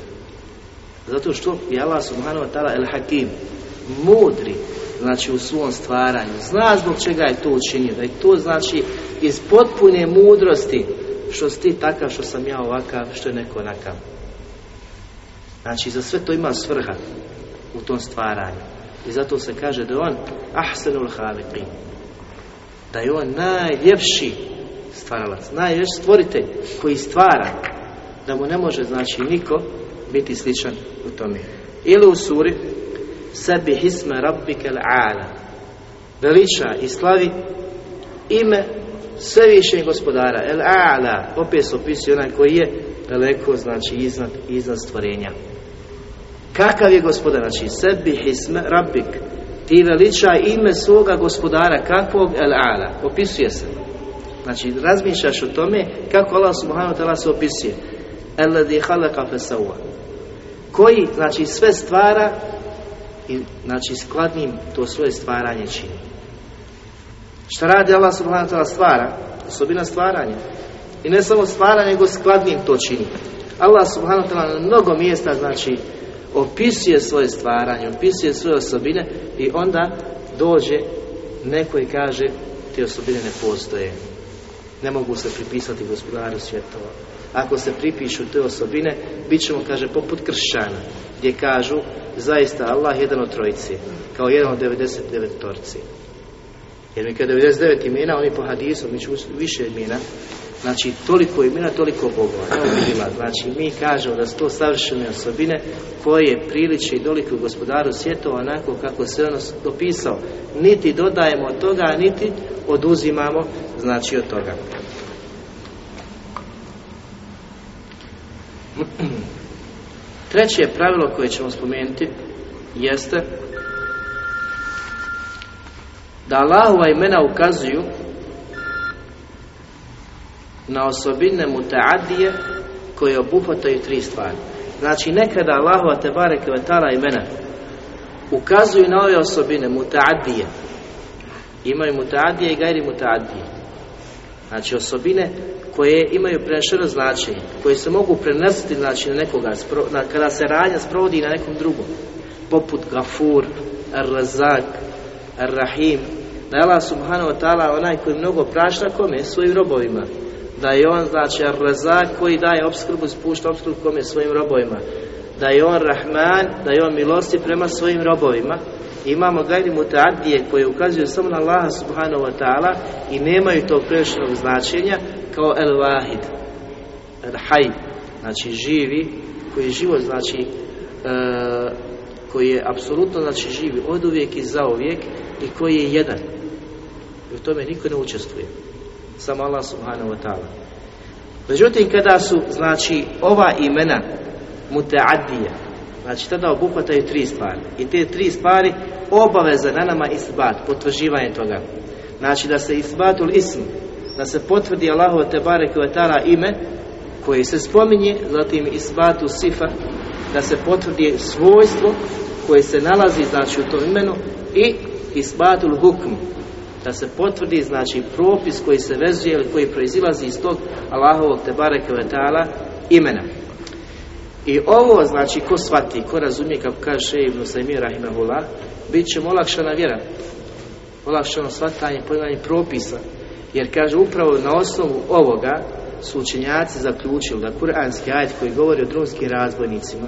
Zato što je Allah subhanahu wa ta'ala el hakim, mudri, znači u svom stvaranju. Zna zbog čega je to učinio, da je to znači iz potpune mudrosti što si ti takav, što sam ja ovakav, što je neko onakav. Znači, za sve to ima svrha u tom stvaranju. I zato se kaže da je on ahsanul haliqin. Da je on najljepši stvaralac, najljepši stvoritelj koji stvara. Da mu ne može, znači, niko biti sličan u tome. Ili u suri sebi hisme rabbike ala veliča i slavi ime svevišnjeg gospodara el a'la opet se opisuje onaj koji je daleko znači iznad, iznad stvorenja Kakav je gospodar? Znači, sebi hisme rabbik. Ti veliča ime svoga gospodara. Kakvog? El ala. Opisuje se. Znači, razmišljaš o tome kako Allah subhanahu ta'ala se opisuje. Alladhi khalaqa fasawa. Koji, znači, sve stvara i, znači, skladnim to svoje stvaranje čini. Šta radi Allah subhanahu ta'ala stvara? Osobina stvaranja. I ne samo stvara, nego skladnim to čini. Allah subhanahu ta'ala na mnogo mjesta, znači, opisuje svoje stvaranje, opisuje svoje osobine i onda dođe neko i kaže te osobine ne postoje. Ne mogu se pripisati gospodaru svjetova. Ako se pripišu te osobine, bit ćemo, kaže, poput kršćana, gdje kažu zaista Allah jedan od trojice, kao jedan od 99 torci. Jer mi kad 99 imena, oni po hadisu, mi ću više imena, znači toliko imena, toliko Bogova. Evo vidjela, znači mi kažemo da su to savršene osobine koje priliče i doliku gospodaru svjetova onako kako se ono dopisao. Niti dodajemo od toga, niti oduzimamo, znači od toga. Treće pravilo koje ćemo spomenuti jeste da Allahova imena ukazuju na osobine mutaadije koje obuhvataju tri stvari. Znači nekada Allahova te bareke vetala imena ukazuju na ove osobine mutaadije. Imaju mutaadije i gajri mutaadije. Znači osobine koje imaju prenešeno značenje, koje se mogu prenositi znači, na nekoga, na, kada se radnja sprovodi na nekom drugom, poput Gafur, Ar-Razak, Ar-Rahim, da je Allah subhanahu wa ta'ala onaj koji mnogo prašta kome? Svojim robovima. Da je on, znači, Ar-Razak koji daje obskrbu, spušta obskrbu kome? Svojim robovima. Da je on Rahman, da je on milosti prema svojim robovima. Imamo gajni mutadije koje ukazuju samo na Allaha subhanahu wa ta'ala i nemaju tog prešenog značenja kao El Wahid, El Hay, znači živi, koji je život, znači, e, koji je apsolutno, znači, živi od uvijek i za uvijek i koji je jedan. I u tome niko ne učestvuje. Samo Allah subhanahu wa ta'ala. Međutim, kada su, znači, ova imena muteadije, znači, tada obuhvataju tri stvari. I te tri stvari obaveza na nama isbat, potvrđivanje toga. Znači, da se isbatul ism, da se potvrdi Allahu te bareke ime koje se spominje, zatim isbatu sifa, da se potvrdi svojstvo koje se nalazi znači u tom imenu i isbatul hukm, da se potvrdi znači propis koji se vezuje ili koji proizilazi iz tog Allahovog te bareke imena. I ovo znači ko shvati, ko razumije kako kaže Ibn Sajmir Rahimahullah, bit će mu olakšana vjera, olakšano shvatanje, pojmanje propisa, jer kaže upravo na osnovu ovoga su učenjaci zaključili da kuranski ajet koji govori o drumskim razbojnicima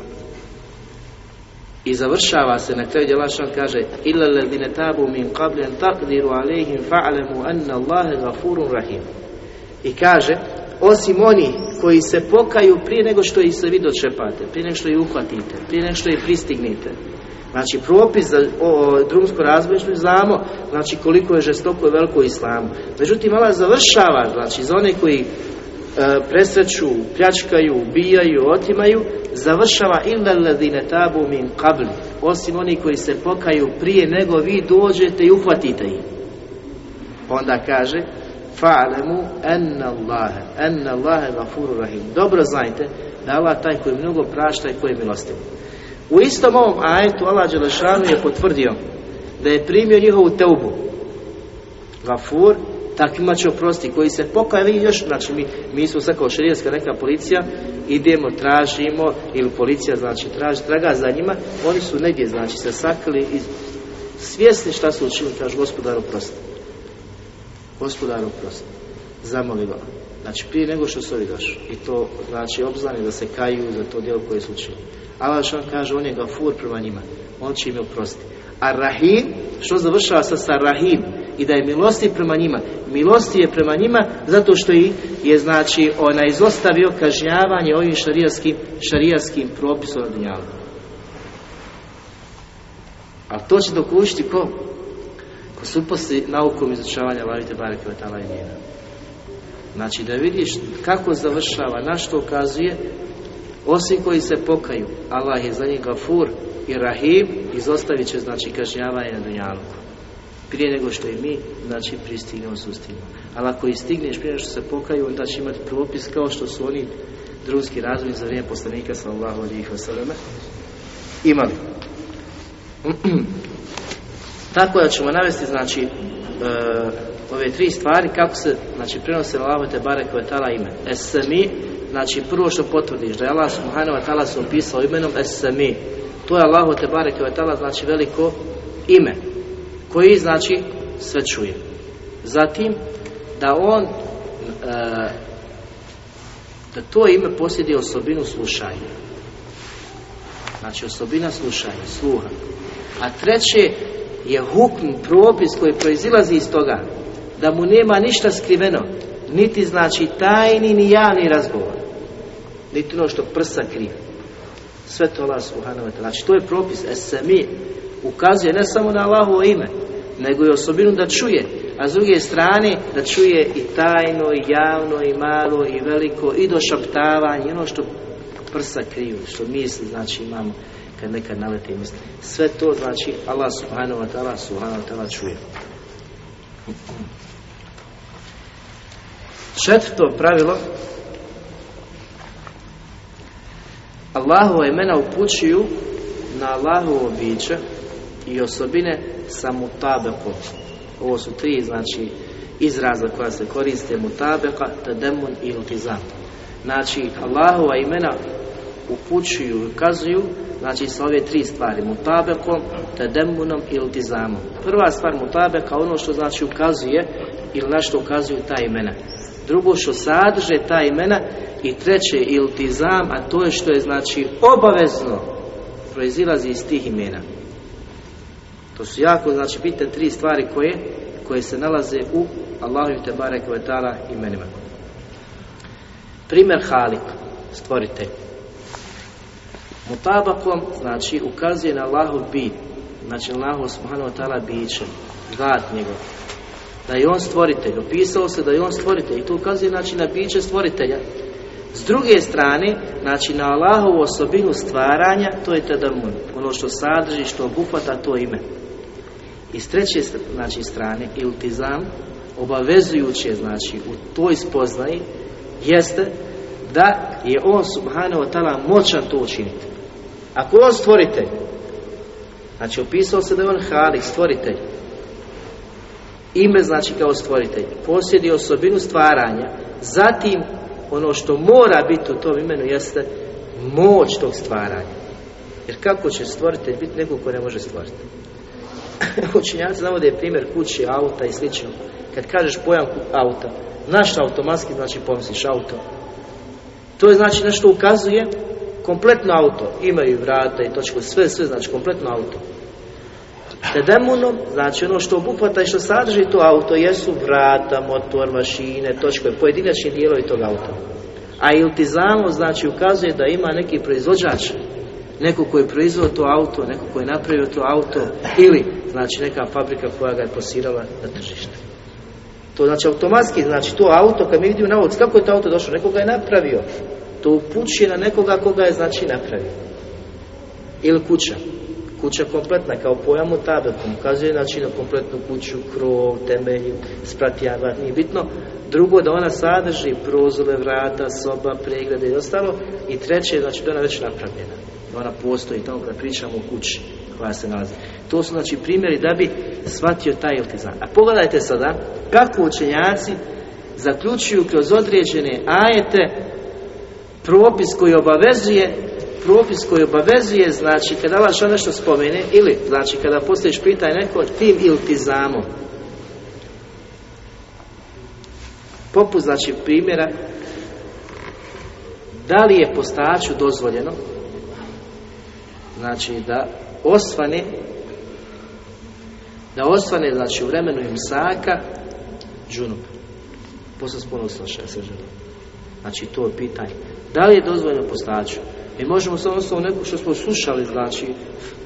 i završava se na kraju djelašan kaže illa ladine tabu min qabli an taqdiru alejhim fa'lamu anna Allahe gafurun rahim i kaže osim oni koji se pokaju prije nego što ih se vi dočepate, prije nego što ih uhvatite, prije nego što ih pristignete Znači propis za o, drumsko razbojništvo znamo znači koliko je žestoko i veliko islamu. Međutim, Allah završava, znači za one koji e, presreću, pljačkaju, ubijaju, otimaju, završava illa ladine tabu min qabli, osim oni koji se pokaju prije nego vi dođete i uhvatite ih. Onda kaže fa'lemu enna Allahe Allahe gafuru rahim. Dobro znajte da Allah taj koji mnogo prašta i koji je milostiv. U istom ovom ajetu Allah Đelešanu je potvrdio da je primio njihovu teubu. Gafur, takvima će oprosti, koji se pokaju još, znači mi, mi smo sad kao širijetska neka policija, idemo, tražimo, ili policija znači traži, traga za njima, oni su negdje znači se sakrili i svjesni šta su učinili, kaže gospodaru oprosti. Gospodaru oprosti. Zamoli ga. Znači prije nego što su ovi došli. I to znači obznani da se kaju za to djelo koje su učinili. Allah što kaže, on je gafur prema njima. On će im oprostiti. A Rahim, što završava sa, sa Rahim? I da je milosti prema njima. Milosti je prema njima zato što i je znači ona izostavio kažnjavanje ovim šarijaskim, šarijaskim propisom dunjalu. A to će dokučiti ko? Ko su uposli naukom izučavanja Lavite Bareke Vatala i njena. Znači da vidiš kako završava, na što ukazuje, osim koji se pokaju, Allah je za njih gafur i rahim, izostavit će znači kažnjavanje na dunjalku. Prije nego što i mi, znači pristignemo sustignemo. Ali ako i stigneš prije nego što se pokaju, onda će imati propis kao što su oni drugski razvoj za vrijeme poslanika sallallahu alihi wasallam imali. Tako da ćemo navesti znači e, ove tri stvari kako se znači prenose na te bare koje tala ime. Esami Znači prvo što potvrdiš da je Allah subhanahu wa ta'ala se opisao imenom Es-Sami. To je Allah te bareke wa znači veliko ime koji znači sve čuje. Zatim da on e, da to ime posjeduje osobinu slušanja. Znači osobina slušanja, sluha. A treće je hukm, propis koji proizilazi iz toga. Da mu nema ništa skriveno. Niti znači tajni ni javni razgovor. Niti ono što prsa krije. Sve to Allah subhanahu wa ta'ala. Znači to je propis. Esemi ukazuje ne samo na Allahovo ime, nego i osobinu da čuje. A s druge strane da čuje i tajno, i javno, i malo, i veliko, i došaptavanje, ono što prsa kriju, što misli, znači imamo kad nekad naleti misli. Sve to znači Allah subhanahu wa ta'ala subhanahu wa ta'ala čuje. Četvrto pravilo Allahova imena upućuju na Allahovo biće i osobine sa mutabekom. Ovo su tri, znači, izraza koja se koriste mutabeka, tademun i iltizam. Znači, Allahova imena upućuju i ukazuju znači sa ove tri stvari mutabekom, tademunom i iltizamom prva stvar mutabeka ono što znači ukazuje ili na što ukazuju ta imena drugo što sadrže ta imena i treće iltizam a to je što je znači obavezno proizilazi iz tih imena. To su jako znači bitne tri stvari koje koje se nalaze u Allahu te barek imenima. Primjer Halik stvoritelj. Mutabakom, znači, ukazuje na Allahu bit, znači Allahu subhanahu wa ta'ala biće, zat njegov. Da je on stvoritelj, opisao se da je on stvoritelj i to ukazuje znači na biće stvoritelja. S druge strane, znači na Allahovu osobinu stvaranja, to je tadamun, ono što sadrži, što obuhvata to ime. I s treće znači, strane, iltizam, obavezujuće, znači, u toj spoznaji, jeste da je on subhanahu wa ta'ala moćan to učiniti. Ako on stvoritelj, znači opisao se da je on halik, stvoritelj, ime znači kao stvoritelj, posjedi osobinu stvaranja, zatim ono što mora biti u tom imenu jeste moć tog stvaranja. Jer kako će stvoritelj biti neko ko ne može stvoriti? Učinjaci navode primjer kuće, auta i slično. Kad kažeš pojam auta, naš automatski znači pomisliš auto. To je znači nešto ukazuje kompletno auto, imaju vrata i točku, sve, sve, znači kompletno auto. Tedemunom, znači ono što obuhvata i što sadrži to auto, jesu vrata, motor, mašine, točke, pojedinačni dijelovi tog auta. A iltizamo, znači, ukazuje da ima neki proizvođač, neko koji je proizveo to auto, neko koji je napravio to auto, ili, znači, neka fabrika koja ga je posirala na tržište. To znači automatski, znači to auto, kad mi vidimo na ulici, kako je to auto došlo, neko ga je napravio, to upućuje na nekoga koga je znači napravio. Ili kuća. Kuća kompletna kao pojam u tabekom. Ukazuje znači na kompletnu kuću, krov, temelj, spratijava, nije bitno. Drugo da ona sadrži prozore, vrata, soba, pregrade i ostalo. I treće znači da ona već napravljena. Da ona postoji tamo kada pričamo o kući koja se nalazi. To su znači primjeri da bi shvatio taj iltizam. A pogledajte sada kako učenjaci zaključuju kroz određene ajete propis koji obavezuje propis koji obavezuje znači kada Allah što nešto spomene ili znači kada postojiš pitaj neko tim iltizamom poput znači primjera da li je postaču dozvoljeno znači da osvane da osvane znači u vremenu imsaka džunup. Posle spolnog sa ženom znači to je pitanje. Da li je dozvoljeno postaču? Mi možemo samo osnovu neku što smo slušali, znači,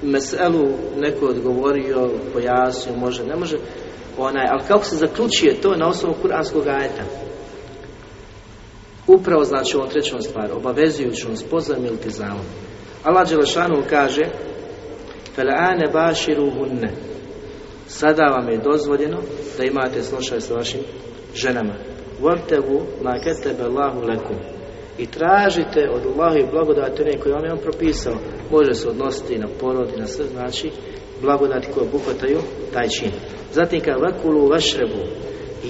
meselu neko odgovorio, pojasnio, može, ne može, onaj, ali kako se zaključuje to na osnovu kuranskog ajeta? Upravo znači ovom trećom stvar, obavezujućom spoznajem ili tizamom. Allah Đelešanu kaže Fela'ane baširu Sada vam je dozvoljeno da imate slušaj sa vašim ženama. Vrtevu ma ketebe Allahu lekum i tražite od Allaha i blagodati one koje vam je on propisao. Može se odnositi na porod i na sve, znači blagodati koje obuhvataju taj čin. Zatim kad vakulu vašrebu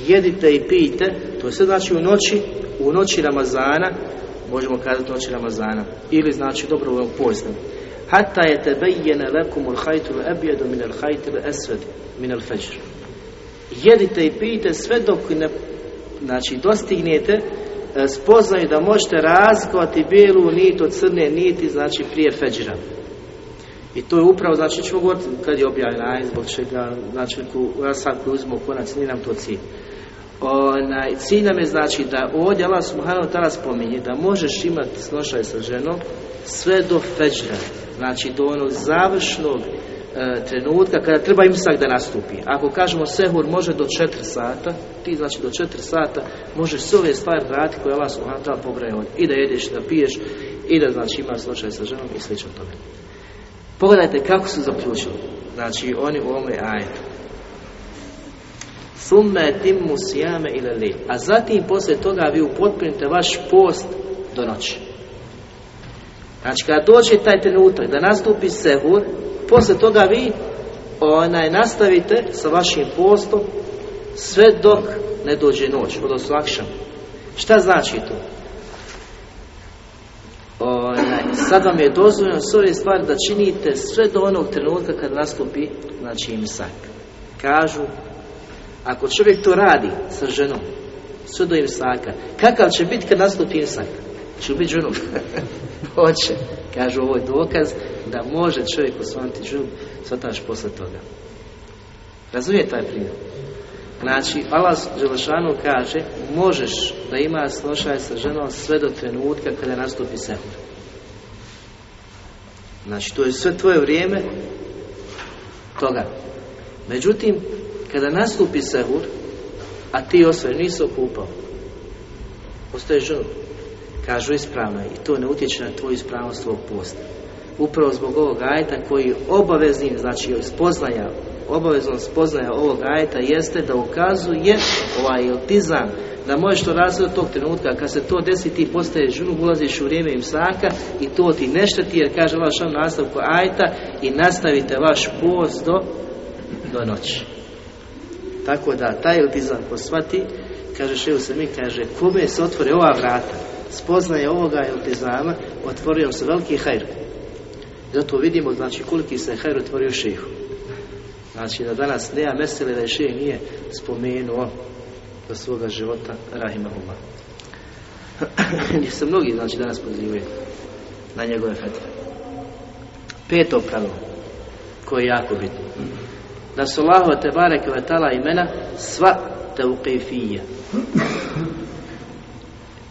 jedite i pijte, to je sve znači u noći, u noći Ramazana, možemo kazati noći Ramazana, ili znači dobrovoljnog posta. Hatta je tebejjene lekum ul hajtu ebijedu min al hajtu esved min al. Jedite i pijte sve dok ne znači dostignete spoznaju da možete razlikovati bijelu nit od crne niti, znači prije feđira. I to je upravo, znači ćemo govoriti kad je objavljen aj, zbog čega, znači u Asad koji uzmu konac, nije nam to cilj. Onaj, cilj nam je znači da ovdje Allah subhanahu ta'ala spominje da možeš imati snošaj sa ženom sve do feđra, znači do onog završnog e, trenutka kada treba imsak da nastupi. Ako kažemo sehur može do 4 sata, ti znači do 4 sata možeš sve ove stvari raditi koje Allah subhanahu ta'ala I da jedeš, da piješ, i da znači ima slučaj sa ženom i slično tome. Pogledajte kako su zaključili. Znači oni u ovome ajetu. Summe timmu sijame ili li. A zatim poslije toga vi upotpunite vaš post do noći. Znači kada dođe taj trenutak da nastupi sehur, poslije toga vi onaj, nastavite sa vašim postom sve dok ne dođe noć, odnosno akšam. Šta znači to? Onaj, sad vam je dozvoljeno s ove stvari da činite sve do onog trenutka kad nastupi znači imsak. Kažu, ako čovjek to radi sa ženom, sve do imsaka, kakav će biti kad nastupi imsak? Će biti ženom? Hoće. Kažu, ovo je dokaz da može čovjek osvaniti ženu, svataš posle toga. Razumije taj primjer? Znači, Allah Želešanu kaže, možeš da ima slošaj sa ženom sve do trenutka kada nastupi sehur. Znači, to je sve tvoje vrijeme toga. Međutim, kada nastupi sehur, a ti osvoje nisu okupao, ostaje ženu. Kažu ispravno i to ne utječe na tvoju ispravnost svog posta. Upravo zbog ovog ajta koji obaveznim, znači spoznaja obavezno spoznaja ovog ajeta jeste da ukazuje ovaj iltizam da možeš to razviti od tog trenutka. Kad se to desi ti postaješ žunu ulaziš u vrijeme imsaka i to ti ne šteti jer kaže vaš on nastavku ajta i nastavite vaš post do, do noći. Tako da taj iltizam posvati kaže šeju se mi kaže kome se otvore ova vrata spoznaje ovoga iltizama otvorio se veliki hajr zato vidimo znači koliki se hajr otvorio šehu Znači da danas nema mesele da je šeh nije spomenuo do svoga života Rahimahullah. Gdje se mnogi znači danas pozivaju na njegove fetve. Peto pravilo koje je jako bitno. Da su Allahu te vetala imena sva teuqifija.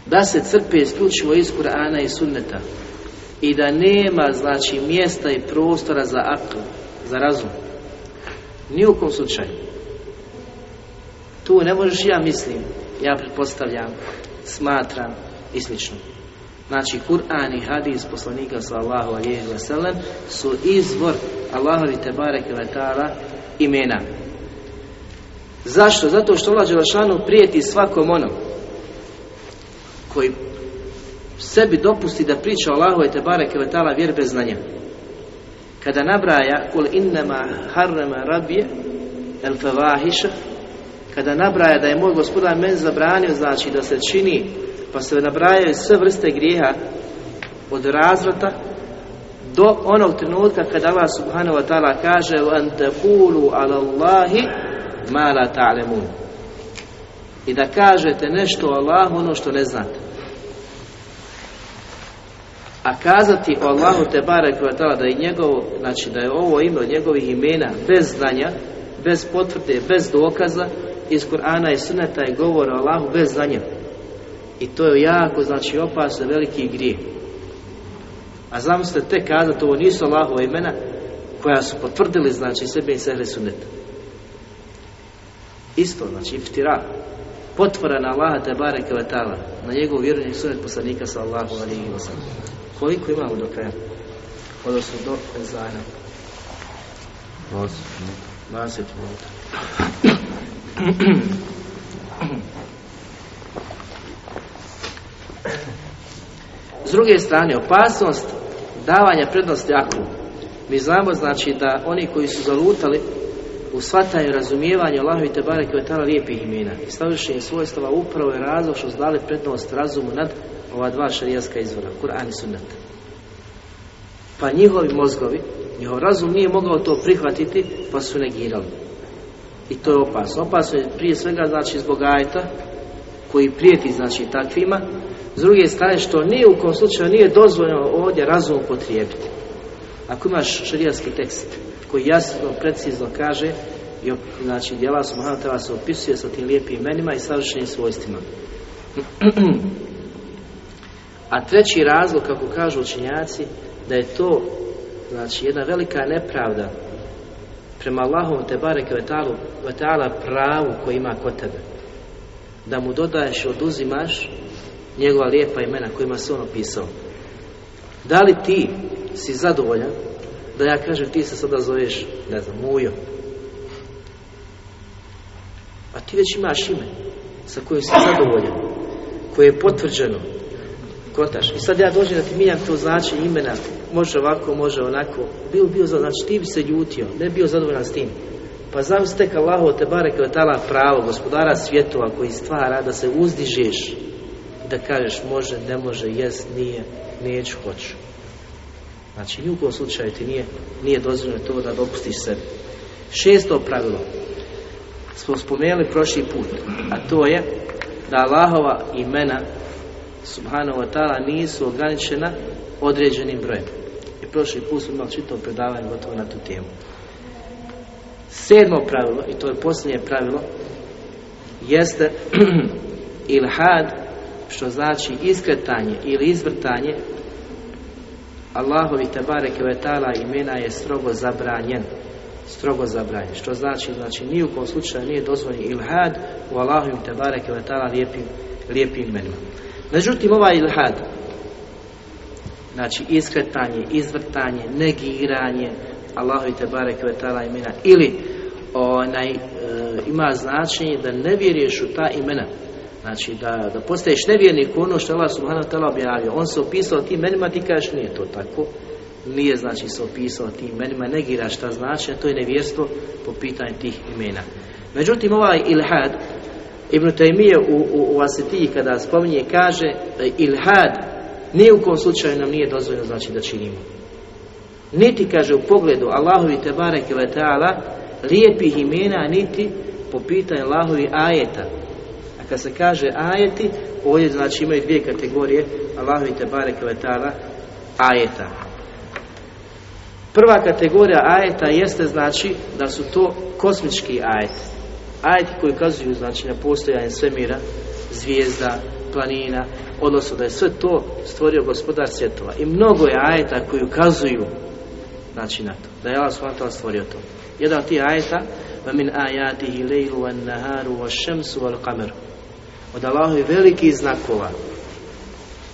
Da se crpe isključivo iz Kur'ana i sunneta i da nema znači mjesta i prostora za akl, za razum ni u kom slučaju. Tu ne možeš ja mislim, ja pretpostavljam, smatram i slično. Znači, Kur'an i hadis poslanika sallahu alihi wasallam su izvor Allahovi te bareke imena. Zašto? Zato što Allah Đelešanu prijeti svakom onom koji sebi dopusti da priča o Allahu te bareke vetala vjer bez znanja. Kada nabraja kul innama harrama rabije el fevahiša kada nabraja da je moj gospodar men zabranio znači da se čini pa se nabrajaju sve vrste grijeha od razvrata do onog trenutka kada Allah subhanahu wa ta'ala kaže an taqulu ala Allahi ma la ta'lemun i da kažete nešto o Allahu ono što ne znate a kazati o Allahu te barek da je njegovo, znači da je ovo ime od njegovih imena bez znanja, bez potvrde, bez dokaza iz Kur'ana i Sunneta je govor o Allahu bez znanja. I to je jako, znači opasno veliki grijeh. A zamislite te kazati ovo nisu Allahova imena koja su potvrdili znači sebe i sehre sunneta. Isto, znači iftira. Potvora na Allaha te bareke na njegov vjerni sunet poslanika sallahu alaihi wa sallam. Koliko imamo do kraja? Odnosno do ezana. 20 minuta. S druge strane, opasnost davanja prednosti aklu. Mi znamo znači da oni koji su zalutali u shvatanju razumijevanja Allahovi te bareke lijepih imena i savršenje svojstava upravo je razlog što su dali prednost razumu nad ova dva šarijaska izvora, Kur'an i Sunnet. Pa njihovi mozgovi, njihov razum nije mogao to prihvatiti, pa su negirali. I to je opasno. Opasno je prije svega znači zbog ajta, koji prijeti znači takvima, s druge strane što nije u kom slučaju nije dozvoljeno ovdje razum upotrijebiti. Ako imaš šarijanski tekst koji jasno, precizno kaže i znači djela Ta'ala se opisuje sa tim lijepim imenima i savršenim svojstvima. A treći razlog, kako kažu učenjaci, da je to znači jedna velika nepravda prema Allahom te bareke ve ta'ala pravu koji ima kod tebe. Da mu dodaješ oduzimaš njegova lijepa imena kojima se on opisao. Da li ti si zadovoljan da ja kažem ti se sada zoveš, ne znam, Mujo. A ti već imaš ime sa kojim si zadovoljan, koje je potvrđeno, kotaš. I sad ja dođem da ti mijenjam to značenje imena, može ovako, može onako. Bio bio za, znači ti bi se ljutio, ne bio zadovoljan s tim. Pa zamislite kao Allaho te barek tala pravo, gospodara svjetova koji stvara da se uzdižeš da kažeš može, ne može, jes, nije, neću, hoću. Znači, ni u kom slučaju ti nije, nije dozvoljeno to da dopustiš sebi. Šesto pravilo smo spomenuli prošli put, a to je da Allahova imena subhanahu wa ta'ala nisu ograničena određenim brojem. I prošli put smo imali čitav predavanje gotovo na tu temu. Sedmo pravilo, i to je posljednje pravilo, jeste ilhad, što znači iskretanje ili izvrtanje Allahovi tebare kevetala imena je strogo zabranjen strogo zabranjen što znači znači ni u kom slučaju nije dozvoljen ilhad u Allahovim tebare kevetala lijepim, lijepim imenima međutim ovaj ilhad znači iskretanje, izvrtanje negiranje Allahovi tebare kevetala imena ili onaj, e, ima značenje da ne vjeruješ u ta imena Znači da, da postaješ nevjernik u ono što Allah subhanahu wa ta'ala objavio. On se opisao tim imenima, ti kažeš nije to tako. Nije znači se opisao tim imenima, negira šta znači, a to je nevjerstvo po pitanju tih imena. Međutim, ovaj ilhad, Ibn u, u, u Asetiji kada spominje kaže da ilhad nije u kom slučaju nam nije dozvoljeno znači da činimo. Niti kaže u pogledu Allahovi te barek ili ta'ala lijepih imena, niti po pitanju Allahovi ajeta kad se kaže ajeti, ovdje znači imaju dvije kategorije, Allahovi te bareke letala, ajeta. Prva kategorija ajeta jeste znači da su to kosmički ajeti ajeti koji kazuju znači na postojanje svemira, zvijezda, planina, odnosno da je sve to stvorio gospodar svjetova. I mnogo je ajeta koji ukazuju znači na to, da je Allah subhanahu stvorio to. Jedan od tih ajeta min ajatihi lejlu van naharu wa šemsu wal kameru od Allahovi veliki znakova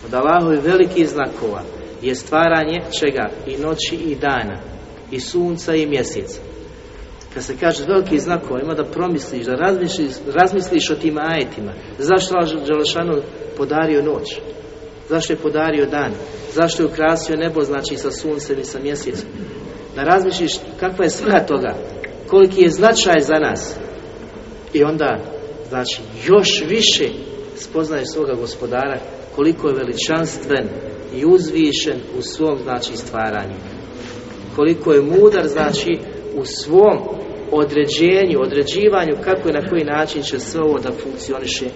od Allahovi veliki znakova je stvaranje čega i noći i dana i sunca i mjeseca kad se kaže veliki znakova ima da promisliš, da razmisliš, razmisliš o tim ajetima. Zašto je Đelešanu podario noć? Zašto je podario dan? Zašto je ukrasio nebo znači sa suncem i sa mjesecom? Da razmisliš kakva je svrha toga koliki je značaj za nas. I onda znači još više spoznaje svoga gospodara koliko je veličanstven i uzvišen u svom znači stvaranju. Koliko je mudar znači u svom određenju, određivanju kako i na koji način će sve ovo da funkcioniše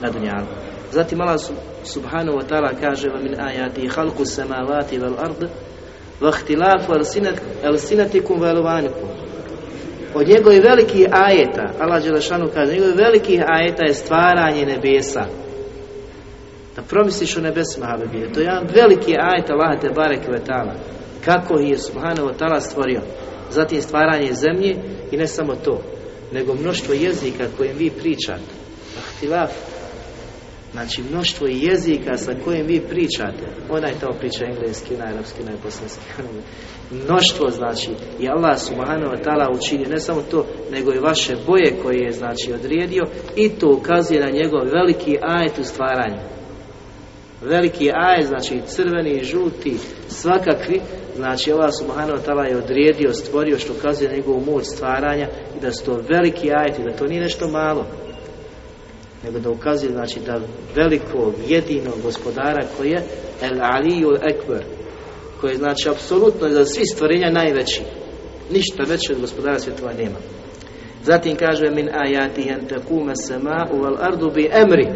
na dunjalu. Zatim Allah subhanahu wa ta'ala kaže min ajati halku samavati vel ard wa ihtilafu alsinatikum wa alwanikum od njegovih velikih ajeta, Allah Đelešanu kaže, njegovih velikih ajeta je stvaranje nebesa. Da promisliš o nebesima. To je jedan veliki ajet Allah te barek vetala. Kako je Subhanahu wa ta'ala stvorio. Zatim stvaranje zemlje i ne samo to, nego mnoštvo jezika kojim vi pričate. Ahtilaf, Znači mnoštvo jezika sa kojim vi pričate. Onaj to priča engleski, najrapski, najbosanski. mnoštvo znači i Allah subhanahu wa ta'ala učinio ne samo to, nego i vaše boje koje je znači odredio i to ukazuje na njegov veliki ajet u stvaranju. Veliki ajet, znači crveni žuti, svakakvi, znači Allah subhanahu wa ta'ala je odredio, stvorio što ukazuje na njegovu moć stvaranja i da su to veliki ajeti, da to nije nešto malo nego da ukazuje znači da velikog jedinog gospodara koji je El Aliju Ekber koji je znači apsolutno za svi stvorenja najveći. Ništa veće od gospodara svjetova nema. Zatim kaže min ajati an takume sema u al ardu bi emri.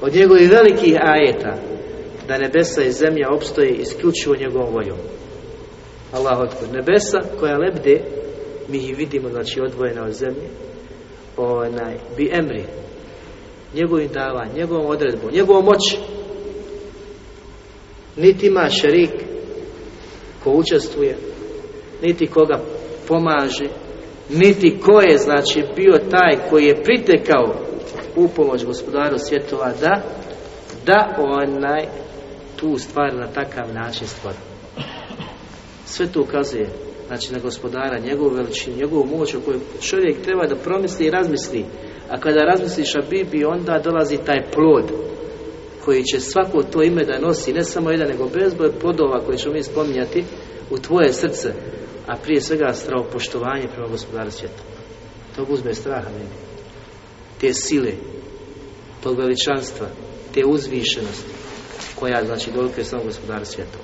Od njegovih velikih ajeta da nebesa i zemlja opstoje isključivo njegovom voljom Allah otkud. Nebesa koja lebde, mi ih vidimo, znači odvojena od zemlje, onaj, bi emri, njegovim davanjem, njegovom odredbom, njegovom moći. Niti ima šerik ko učestvuje, niti koga pomaže, niti ko je znači bio taj koji je pritekao u pomoć gospodaru svjetova da da onaj tu stvar na takav način stvori. Sve to ukazuje znači na gospodara, njegovu veličinu, njegovu moć o kojoj čovjek treba da promisli i razmisli. A kada razmisliš o Bibi, onda dolazi taj plod koji će svako to ime da nosi, ne samo jedan, nego bezboj plodova koji ćemo mi spominjati u tvoje srce, a prije svega stravo poštovanje prema gospodaru svijeta. To uzme straha meni. Te sile, tog veličanstva, te uzvišenosti, koja znači dolikuje samo gospodaru svijeta.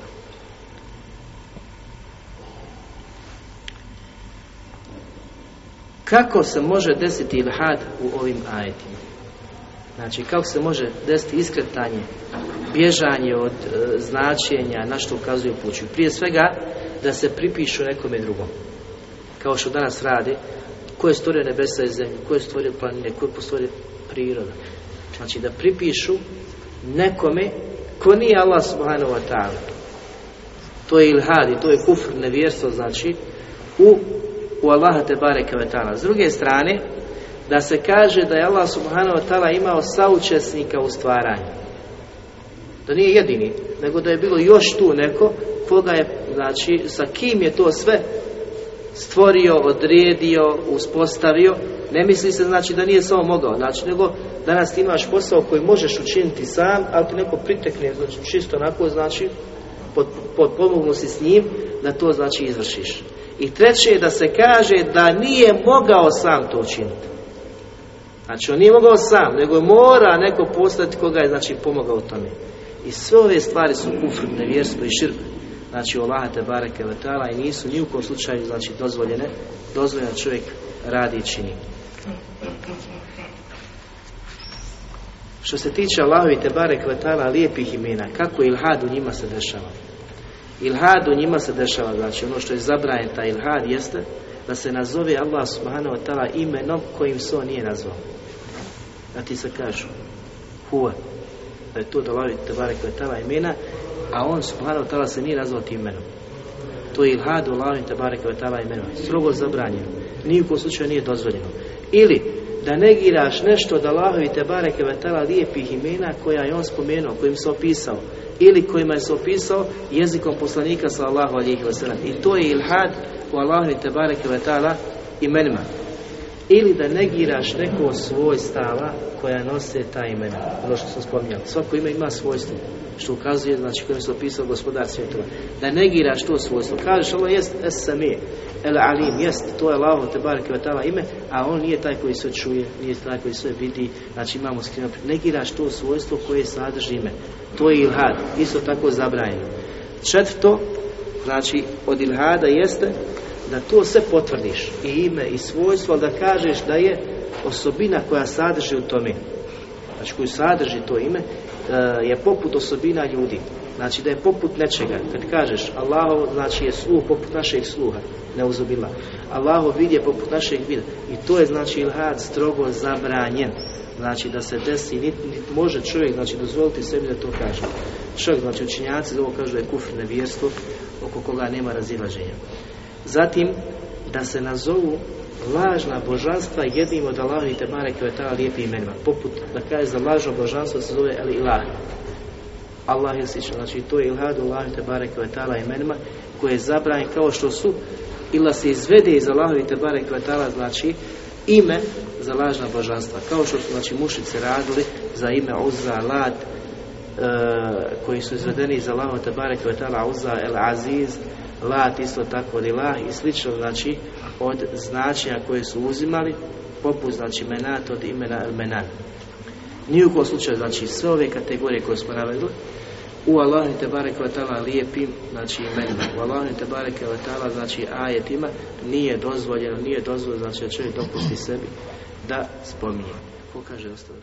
Kako se može desiti ilhad u ovim ajetima? Znači, kako se može desiti iskretanje, bježanje od e, značenja na što ukazuju puću. Prije svega, da se pripišu nekome drugom. Kao što danas radi, ko je stvorio nebesa i zemlju, ko je stvorio planine, ko je stvorio priroda. Znači, da pripišu nekome ko nije Allah subhanahu wa ta'ala. To je ilhad i to je kufr, nevjerstvo, znači, u u Allaha te bareke S druge strane, da se kaže da je Allah subhanahu wa ta'ala imao saučesnika u stvaranju. Da nije jedini, nego da je bilo još tu neko koga je, znači, sa kim je to sve stvorio, odredio, uspostavio, ne misli se znači da nije samo mogao, znači nego danas ti imaš posao koji možeš učiniti sam, ali ti neko pritekne, znači čisto onako, znači pod, pod si s njim, da to znači izvršiš. I treće je da se kaže da nije mogao sam to učiniti. Znači on nije mogao sam, nego mora neko postati koga je znači pomogao u tome. I sve ove stvari su kufr, nevjerstvo i širk. Znači Allah te bareke vetala i nisu ni u kom slučaju znači dozvoljene, dozvoljeno čovjek radi i čini. Što se tiče Allahovi te barek vetala lijepih imena, kako ilhad u njima se dešava? Ilhad u njima se dešava, znači ono što je zabranjen taj ilhad jeste da se nazove Allah subhanahu wa ta'ala imenom kojim se on nije nazvao. Da ti se kažu huwa, da je to da lavi tebare ta'ala imena, a on subhanahu wa ta'ala se nije nazvao tim imenom. To je ilhad u lavi tebare ta'ala imenom. Strogo zabranjeno. Nijekom slučaju nije dozvoljeno. Ili da negiraš nešto od Allahovi te bareke vetala lijepih imena koja je on spomenuo, kojim se opisao ili kojima je se opisao jezikom poslanika sallallahu alejhi ve sellem. I to je ilhad u Allahovi te bareke vetala imenima. Ili da negiraš neko svoj stava koja nose ta imena, ono što sam spominjao. Svako ime ima svojstvo, što ukazuje, znači kojim se opisao gospodar svjetova. Da negiraš to svojstvo. Kažeš, ovo jest es El Alim, jest, to je Allah te bareke ime, a on nije taj koji sve čuje, nije taj koji sve vidi, znači imamo skriveno. Negiraš to svojstvo koje sadrži ime. To je ilhad, isto tako zabranjeno. Četvrto, znači od ilhada jeste da to sve potvrdiš, i ime i svojstvo, da kažeš da je osobina koja sadrži u tome, znači koju sadrži to ime, e, je poput osobina ljudi. Znači da je poput nečega. Kad kažeš Allahov, znači je sluh poput našeg sluha. Ne uzubila. Allahov vid poput našeg vida. I to je znači ilhad strogo zabranjen. Znači da se desi, niti može čovjek znači dozvoliti sebi da to kaže. Čovjek, znači učinjaci ovo kažu da je kufr nevjerstvo oko koga nema razilaženja. Zatim da se nazovu lažna božanstva jednim od Allaha i Tebare ta lijepim imenima. Poput da kaže za lažno božanstvo se zove El Ilah. Allah je slično. Znači to je ilhad Allah i Tebare Kvetala imenima koje je zabranjen kao što su ila se izvede iz Allaha i Tebare Kvetala znači ime za lažna božanstva. Kao što su znači mušice radili za ime Uzza, Lat, e, koji su izvedeni iz Allaha te barek Uzza, El Aziz, Lat isto tako od Ilah i slično znači od značenja koje su uzimali poput znači menat od imena Menan. Ni u slučaju znači sve ove kategorije koje smo navedli u Allahu te barek lijepim znači imenima. U Allahu te barek znači ajetima nije dozvoljeno, nije dozvoljeno znači da čovjek dopusti sebi da spominje. Ko kaže ostalo